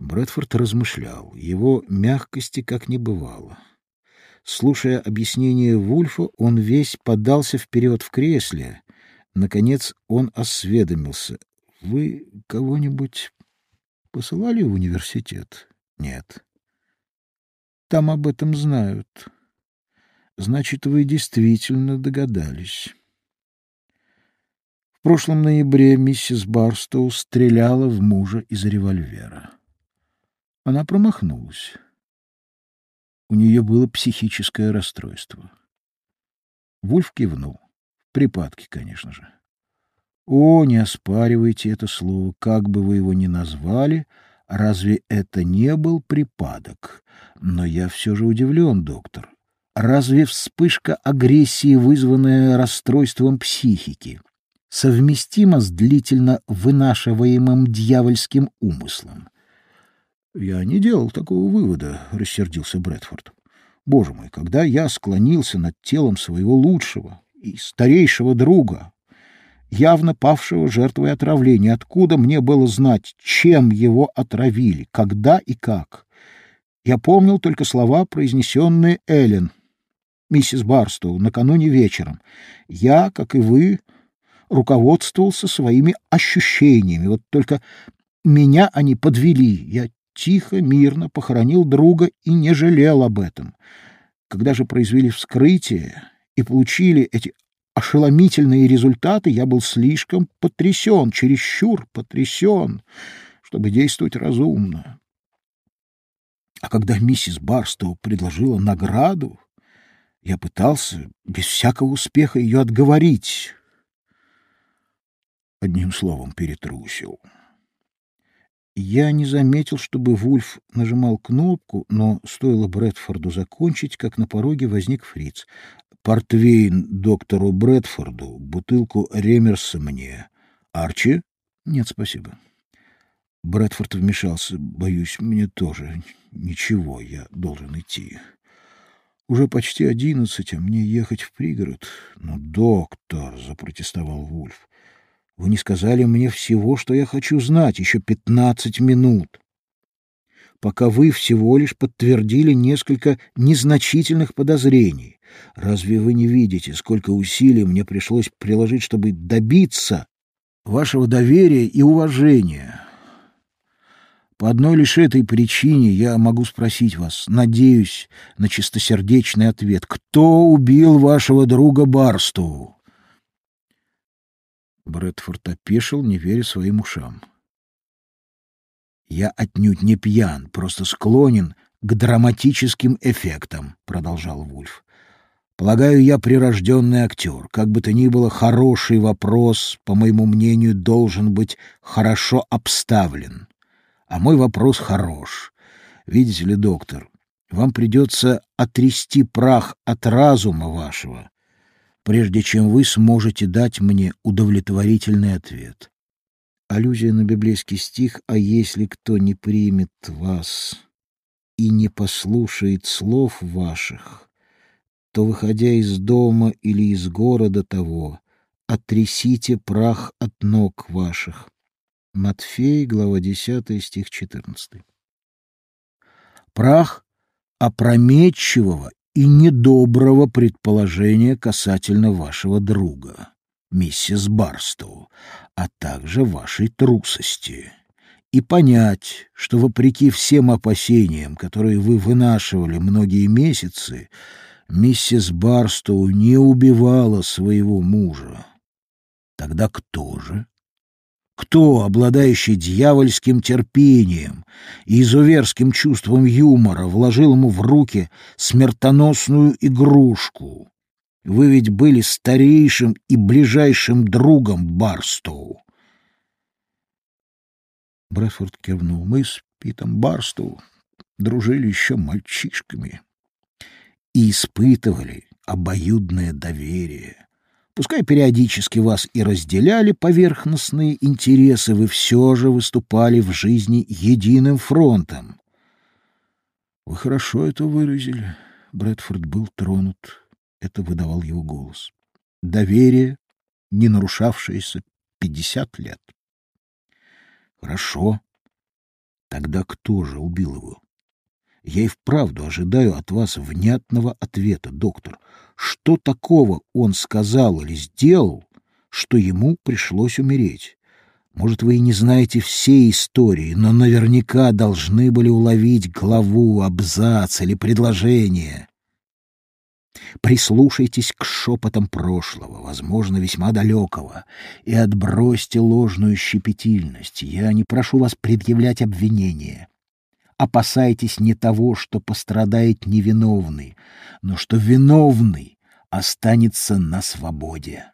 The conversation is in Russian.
Брэдфорд размышлял. Его мягкости как не бывало. Слушая объяснение Вульфа, он весь подался вперед в кресле. Наконец он осведомился. — Вы кого-нибудь посылали в университет? — Нет. — Там об этом знают. Значит, вы действительно догадались. В прошлом ноябре миссис Барстоу стреляла в мужа из револьвера. Она промахнулась. У нее было психическое расстройство. Вульф кивнул. В припадке, конечно же. О, не оспаривайте это слово, как бы вы его ни назвали, разве это не был припадок? Но я все же удивлен, доктор. Разве вспышка агрессии, вызванная расстройством психики, совместима с длительно вынашиваемым дьявольским умыслом? Я не делал такого вывода, рассердился Брэдфорд. Боже мой, когда я склонился над телом своего лучшего и старейшего друга, явно павшего жертвой отравления, откуда мне было знать, чем его отравили, когда и как? Я помнил только слова, произнесенные Эллен, миссис Барстоу, накануне вечером. Я, как и вы, руководствовался своими ощущениями. Вот только меня они подвели. Я тихо, мирно похоронил друга и не жалел об этом. Когда же произвели вскрытие и получили эти ошеломительные результаты, я был слишком потрясен, чересчур потрясен, чтобы действовать разумно. А когда миссис Барстоу предложила награду, я пытался без всякого успеха ее отговорить. Одним словом, перетрусил. Я не заметил, чтобы Вульф нажимал кнопку, но стоило Брэдфорду закончить, как на пороге возник Фриц. «Портвейн доктору Брэдфорду, бутылку Ремерса мне. Арчи?» «Нет, спасибо». Брэдфорд вмешался. «Боюсь, мне тоже. Ничего, я должен идти. Уже почти одиннадцать, а мне ехать в пригород». «Но, доктор», — запротестовал Вульф, вы не сказали мне всего, что я хочу знать, еще пятнадцать минут. Пока вы всего лишь подтвердили несколько незначительных подозрений. Разве вы не видите, сколько усилий мне пришлось приложить, чтобы добиться вашего доверия и уважения? По одной лишь этой причине я могу спросить вас, надеюсь на чистосердечный ответ. Кто убил вашего друга Барсту? Брэдфорд опешил, не веря своим ушам. «Я отнюдь не пьян, просто склонен к драматическим эффектам», — продолжал Вульф. «Полагаю, я прирожденный актер. Как бы то ни было, хороший вопрос, по моему мнению, должен быть хорошо обставлен. А мой вопрос хорош. Видите ли, доктор, вам придется отрясти прах от разума вашего, прежде чем вы сможете дать мне удовлетворительный ответ. Аллюзия на библейский стих «А если кто не примет вас и не послушает слов ваших, то, выходя из дома или из города того, отрясите прах от ног ваших». Матфей, глава 10, стих 14. Прах опрометчивого и недоброго предположения касательно вашего друга, миссис Барстоу, а также вашей трусости, и понять, что вопреки всем опасениям, которые вы вынашивали многие месяцы, миссис Барстоу не убивала своего мужа. Тогда кто же? Кто, обладающий дьявольским терпением и изуверским чувством юмора, вложил ему в руки смертоносную игрушку? Вы ведь были старейшим и ближайшим другом Барстоу. Брэдфорд кивнул. Мы с Питом Барстоу дружили еще мальчишками и испытывали обоюдное доверие. Пускай периодически вас и разделяли поверхностные интересы, вы все же выступали в жизни единым фронтом. Вы хорошо это выразили. Брэдфорд был тронут. Это выдавал его голос. Доверие, не нарушавшееся пятьдесят лет. Хорошо. Тогда кто же убил его? Я и вправду ожидаю от вас внятного ответа, доктор. Что такого он сказал или сделал, что ему пришлось умереть? Может, вы и не знаете всей истории, но наверняка должны были уловить главу, абзац или предложение. Прислушайтесь к шепотам прошлого, возможно, весьма далекого, и отбросьте ложную щепетильность. Я не прошу вас предъявлять обвинения. Опасайтесь не того, что пострадает невиновный, но что виновный останется на свободе.